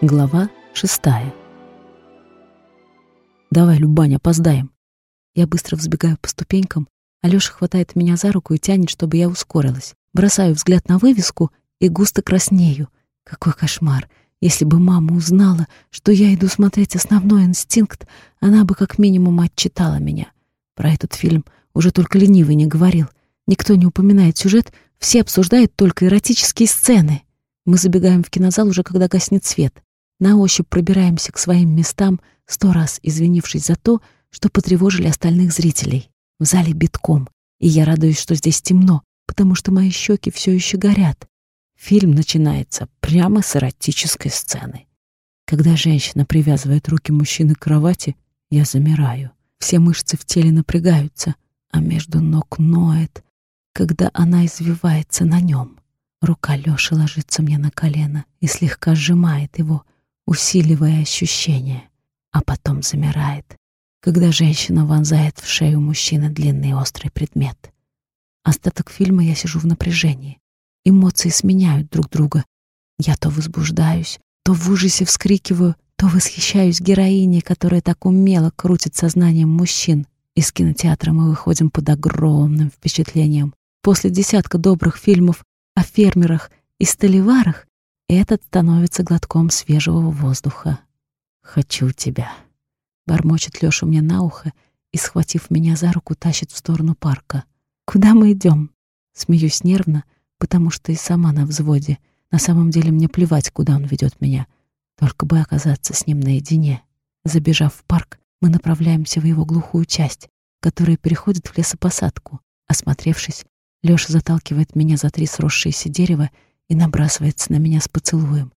Глава шестая. «Давай, Любань, опоздаем». Я быстро взбегаю по ступенькам, Алёша хватает меня за руку и тянет, чтобы я ускорилась. Бросаю взгляд на вывеску и густо краснею. Какой кошмар! Если бы мама узнала, что я иду смотреть «Основной инстинкт», она бы как минимум отчитала меня. Про этот фильм уже только ленивый не говорил. Никто не упоминает сюжет, все обсуждают только эротические сцены. Мы забегаем в кинозал уже когда гаснет свет. На ощупь пробираемся к своим местам, сто раз извинившись за то, что потревожили остальных зрителей. В зале битком, и я радуюсь, что здесь темно, потому что мои щеки все еще горят. Фильм начинается прямо с эротической сцены. Когда женщина привязывает руки мужчины к кровати, я замираю. Все мышцы в теле напрягаются, а между ног ноет, когда она извивается на нем. Рука Лёши ложится мне на колено и слегка сжимает его, усиливая ощущение, а потом замирает, когда женщина вонзает в шею мужчины длинный острый предмет. Остаток фильма я сижу в напряжении. Эмоции сменяют друг друга. Я то возбуждаюсь, то в ужасе вскрикиваю, то восхищаюсь героиней, которая так умело крутит сознанием мужчин. Из кинотеатра мы выходим под огромным впечатлением. После десятка добрых фильмов о фермерах и столеварах этот становится глотком свежего воздуха. «Хочу тебя», — бормочет Лёша мне на ухо и, схватив меня за руку, тащит в сторону парка. «Куда мы идем? Смеюсь нервно, потому что и сама на взводе. На самом деле мне плевать, куда он ведет меня. Только бы оказаться с ним наедине. Забежав в парк, мы направляемся в его глухую часть, которая переходит в лесопосадку. Осмотревшись, Лёша заталкивает меня за три сросшиеся дерева и набрасывается на меня с поцелуем.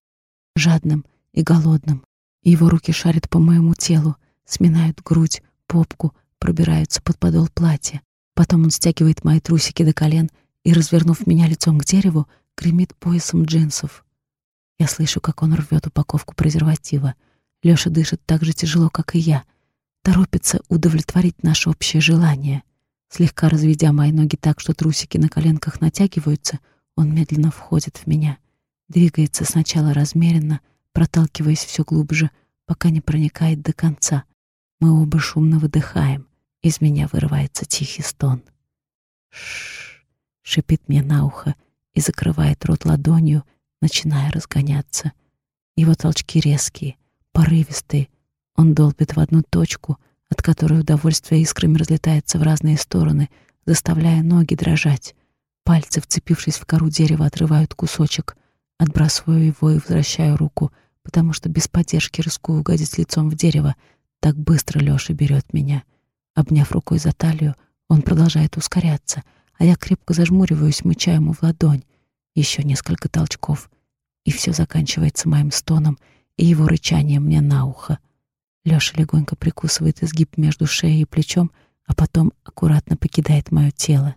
Жадным и голодным. Его руки шарят по моему телу, сминают грудь, попку, пробираются под подол платья. Потом он стягивает мои трусики до колен и, развернув меня лицом к дереву, гремит поясом джинсов. Я слышу, как он рвет упаковку презерватива. Лёша дышит так же тяжело, как и я. Торопится удовлетворить наше общее желание. Слегка разведя мои ноги так, что трусики на коленках натягиваются, он медленно входит в меня. Двигается сначала размеренно, проталкиваясь все глубже, пока не проникает до конца. Мы оба шумно выдыхаем. Из меня вырывается тихий стон. Шш, шипит мне на ухо и закрывает рот ладонью, начиная разгоняться. Его толчки резкие, порывистые. Он долбит в одну точку, от которой удовольствие искрами разлетается в разные стороны, заставляя ноги дрожать. Пальцы, вцепившись в кору дерева, отрывают кусочек. Отбрасываю его и возвращаю руку, потому что без поддержки рискую угодить лицом в дерево. Так быстро Лёша берет меня. Обняв рукой за талию, он продолжает ускоряться, а я крепко зажмуриваюсь, мыча ему в ладонь. Еще несколько толчков, и все заканчивается моим стоном и его рычанием мне на ухо. Лёша легонько прикусывает изгиб между шеей и плечом, а потом аккуратно покидает мое тело.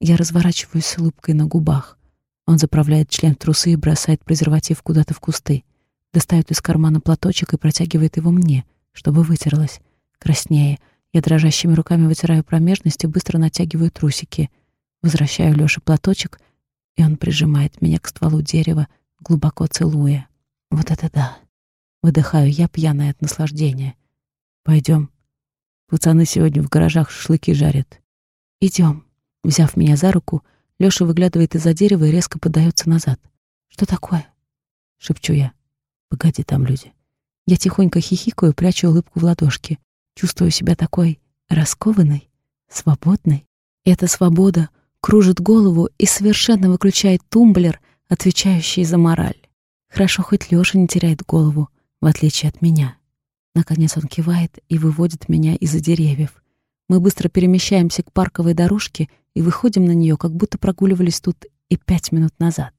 Я разворачиваюсь с улыбкой на губах. Он заправляет член трусы и бросает презерватив куда-то в кусты. Достает из кармана платочек и протягивает его мне, чтобы вытерлась. Краснее, я дрожащими руками вытираю промежность и быстро натягиваю трусики. Возвращаю Лёше платочек, и он прижимает меня к стволу дерева, глубоко целуя. Вот это да! Выдыхаю я, пьяная от наслаждения. Пойдем. Пацаны сегодня в гаражах шашлыки жарят. Идем. Взяв меня за руку, Лёша выглядывает из-за дерева и резко подается назад. «Что такое?» — шепчу я. «Погоди, там люди». Я тихонько хихикаю, прячу улыбку в ладошки. Чувствую себя такой раскованной, свободной. Эта свобода кружит голову и совершенно выключает тумблер, отвечающий за мораль. Хорошо, хоть Лёша не теряет голову, в отличие от меня. Наконец он кивает и выводит меня из-за деревьев. Мы быстро перемещаемся к парковой дорожке и выходим на нее, как будто прогуливались тут и пять минут назад.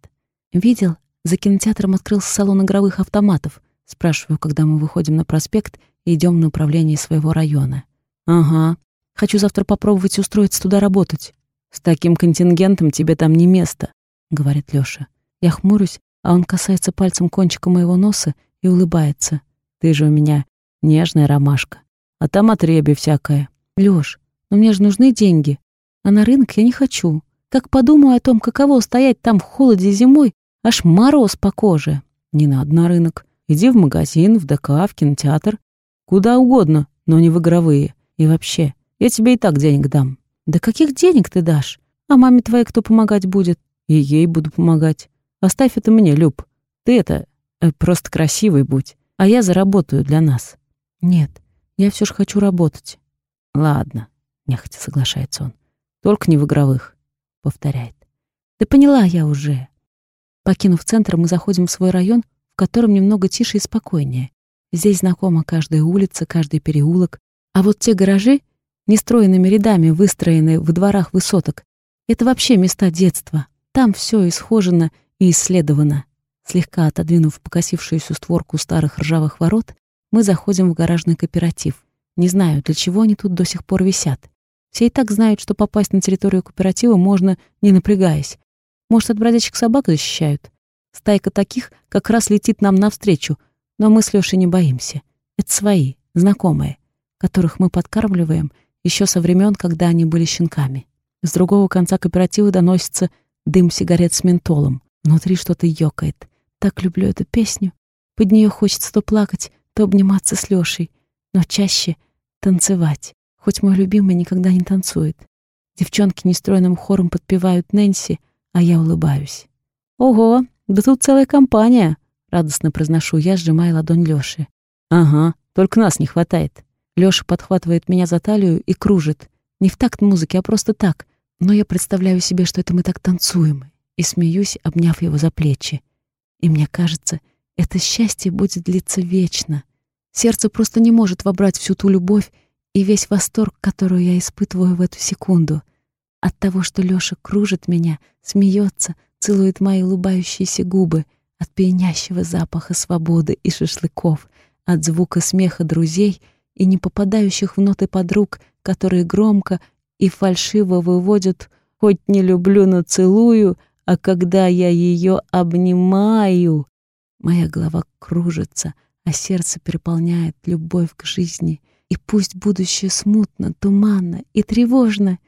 «Видел? За кинотеатром открылся салон игровых автоматов», спрашиваю, когда мы выходим на проспект и идем в направлении своего района. «Ага. Хочу завтра попробовать устроиться туда работать. С таким контингентом тебе там не место», — говорит Лёша. Я хмурюсь, а он касается пальцем кончика моего носа и улыбается. «Ты же у меня нежная ромашка, а там отребье всякое. Лёш, но мне же нужны деньги, а на рынок я не хочу. Как подумаю о том, каково стоять там в холоде зимой, аж мороз по коже. Не надо на рынок. Иди в магазин, в ДК, в кинотеатр. Куда угодно, но не в игровые. И вообще, я тебе и так денег дам». «Да каких денег ты дашь? А маме твоей кто помогать будет?» «И ей буду помогать. Оставь это мне, Люб. Ты это, просто красивый будь, а я заработаю для нас». «Нет, я все же хочу работать». «Ладно», — нехотя соглашается он. «Только не в игровых», — повторяет. «Да поняла я уже». Покинув центр, мы заходим в свой район, в котором немного тише и спокойнее. Здесь знакома каждая улица, каждый переулок. А вот те гаражи, нестроенными рядами, выстроенные в дворах высоток, это вообще места детства. Там все исхожено и исследовано. Слегка отодвинув покосившуюся створку старых ржавых ворот, мы заходим в гаражный кооператив. Не знаю, для чего они тут до сих пор висят. Все и так знают, что попасть на территорию кооператива можно, не напрягаясь. Может, от бродячих собак защищают? Стайка таких как раз летит нам навстречу, но мы с Лёшей не боимся. Это свои, знакомые, которых мы подкармливаем еще со времен, когда они были щенками. С другого конца кооператива доносится дым сигарет с ментолом. Внутри что-то ёкает. Так люблю эту песню. Под нее хочется то плакать, то обниматься с Лёшей, но чаще танцевать. Хоть мой любимый никогда не танцует. Девчонки нестройным хором подпевают Нэнси, а я улыбаюсь. «Ого, да тут целая компания!» — радостно произношу я, сжимая ладонь Лёши. «Ага, только нас не хватает». Лёша подхватывает меня за талию и кружит. Не в такт музыки, а просто так. Но я представляю себе, что это мы так танцуем, и смеюсь, обняв его за плечи. И мне кажется, это счастье будет длиться вечно. Сердце просто не может вобрать всю ту любовь и весь восторг, которую я испытываю в эту секунду. От того, что Лёша кружит меня, смеется, целует мои улыбающиеся губы, от пьянящего запаха свободы и шашлыков, от звука смеха друзей и не попадающих в ноты подруг, которые громко и фальшиво выводят «хоть не люблю, но целую», а когда я ее обнимаю, моя голова кружится, а сердце переполняет любовь к жизни. И пусть будущее смутно, туманно и тревожно,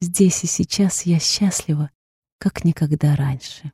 здесь и сейчас я счастлива, как никогда раньше.